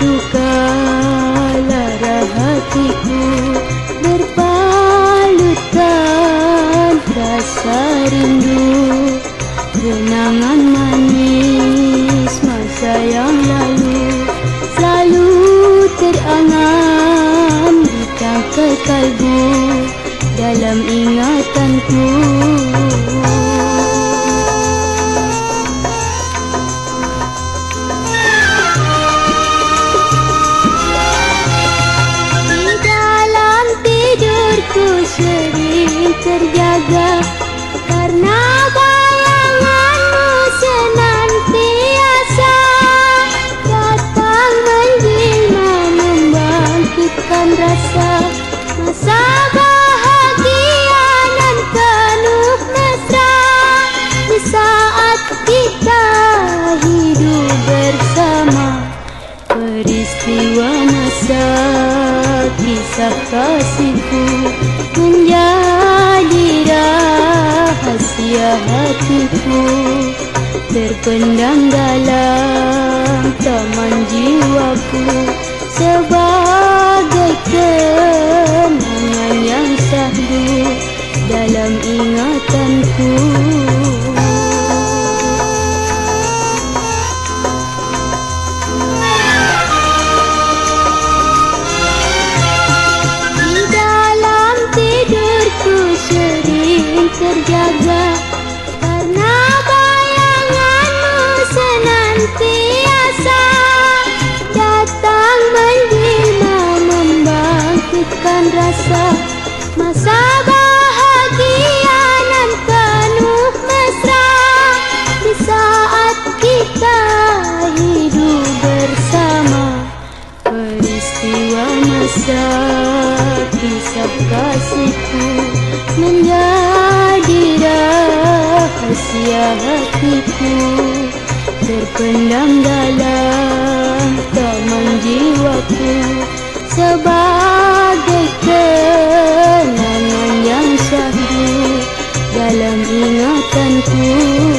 duka lara hatiku berpalutan rasa rindu. Kenangan manis masa yang lalu selalu terangan di tangkai kalbu. Dalam ingatanku peristiwa masa kisah kasihku menjadi rahasia hatiku. Terpendam dalam taman jiwaku sebagai masa kisah kasihku menjadi rahasia hatiku terpendam dalam taman jiwaku sebagai kenangan yang syahdu dalam ingatanku.